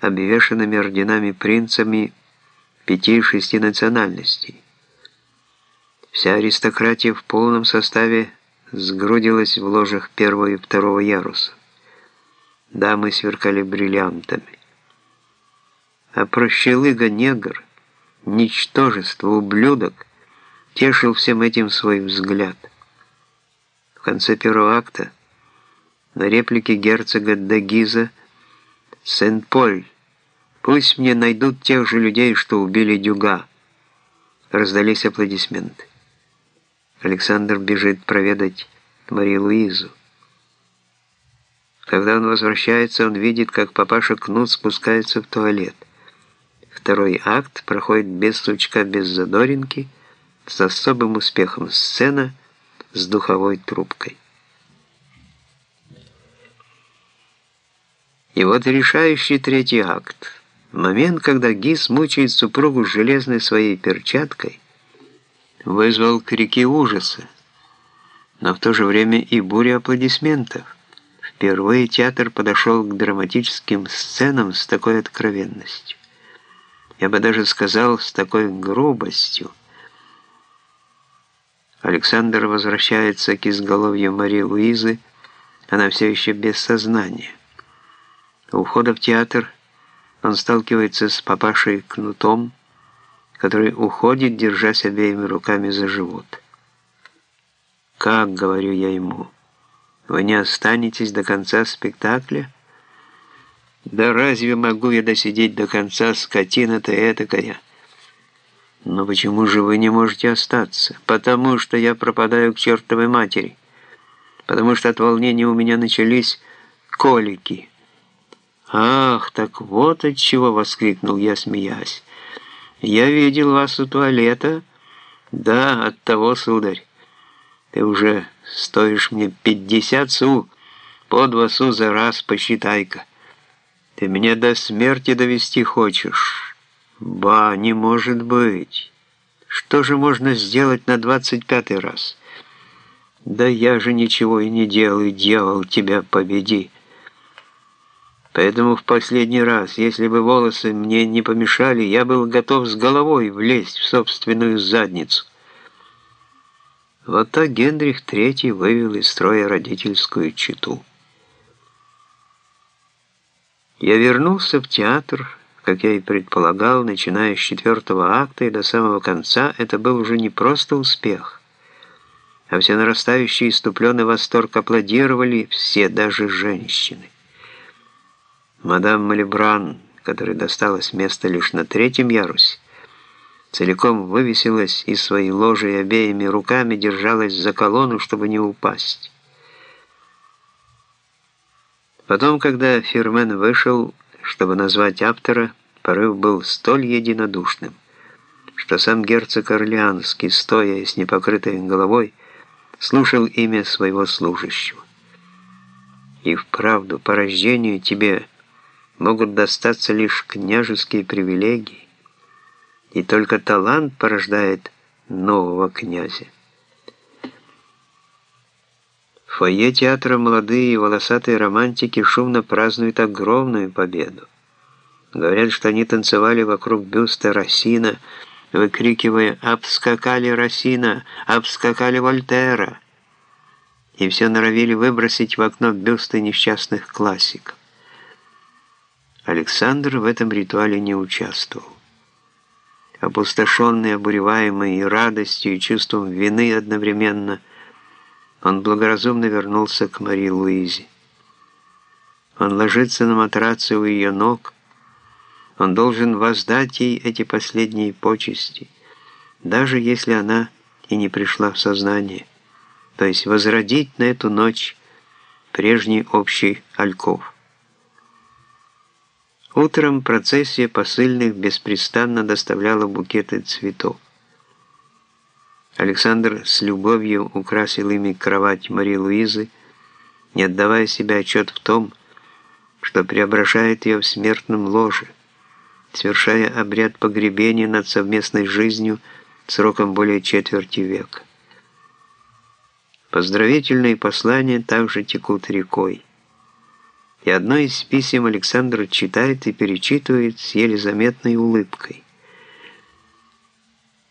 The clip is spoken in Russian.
обвешанными орденами принцами пяти-шести национальностей. Вся аристократия в полном составе сгрудилась в ложах первого и второго яруса. Дамы сверкали бриллиантами. А прощелыга-негр, ничтожество, ублюдок, тешил всем этим свой взгляд. В конце первого акта на реплике герцога Дагиза «Сен-Поль, пусть мне найдут тех же людей, что убили Дюга». Раздались аплодисменты. Александр бежит проведать Марию Луизу. Когда он возвращается, он видит, как папаша Кнут спускается в туалет. Второй акт проходит без стучка, без задоринки, с особым успехом сцена с духовой трубкой. И вот решающий третий акт. Момент, когда Гис мучает супругу железной своей перчаткой, вызвал крики ужаса, но в то же время и буря аплодисментов. Впервые театр подошел к драматическим сценам с такой откровенностью. Я бы даже сказал, с такой грубостью. Александр возвращается к изголовью Марии Луизы, она все еще без сознания. У входа в театр он сталкивается с папашей Кнутом, который уходит, держась обеими руками за живот. «Как?» — говорю я ему. «Вы не останетесь до конца спектакля?» «Да разве могу я досидеть до конца, скотина-то этакая?» «Но почему же вы не можете остаться?» «Потому что я пропадаю к чертовой матери. Потому что от волнения у меня начались колики». «Ах, так вот от чего!» — воскликнул я, смеясь. «Я видел вас у туалета». «Да, от того, сударь. Ты уже стоишь мне пятьдесят су, по два су за раз, посчитай-ка. Ты меня до смерти довести хочешь?» «Ба, не может быть. Что же можно сделать на двадцать пятый раз?» «Да я же ничего и не делаю, дьявол, тебя победи». Поэтому в последний раз, если бы волосы мне не помешали, я был готов с головой влезть в собственную задницу. Вот так Генрих III вывел из строя родительскую читу. Я вернулся в театр, как я и предполагал, начиная с четвертого акта и до самого конца, это был уже не просто успех, а все нарастающий иступленный восторг аплодировали все, даже женщины. Мадам Малибран, которой досталось место лишь на третьем ярусе, целиком вывесилась из своей ложи и обеими руками держалась за колонну, чтобы не упасть. Потом, когда Фермен вышел, чтобы назвать автора, порыв был столь единодушным, что сам герцог Орлеанский, стоя с непокрытой головой, слушал имя своего служащего. И вправду, по рождению тебе могут достаться лишь княжеские привилегии, и только талант порождает нового князя. В фойе театра молодые и волосатые романтики шумно празднуют огромную победу. Говорят, что они танцевали вокруг бюста Рассина, выкрикивая «Обскакали Рассина! Обскакали Вольтера!» и все норовили выбросить в окно бюсты несчастных классиков. Александр в этом ритуале не участвовал. Опустошенный, обуреваемый и радостью, и чувством вины одновременно, он благоразумно вернулся к Марии Луизе. Он ложится на матраце у ее ног. Он должен воздать ей эти последние почести, даже если она и не пришла в сознание, то есть возродить на эту ночь прежний общий альков. Утром процессия посыльных беспрестанно доставляла букеты цветов. Александр с любовью украсил ими кровать Марии Луизы, не отдавая себе отчет в том, что преображает ее в смертном ложе, совершая обряд погребения над совместной жизнью сроком более четверти века. Поздравительные послания также текут рекой. И одно из писем Александр читает и перечитывает с еле заметной улыбкой.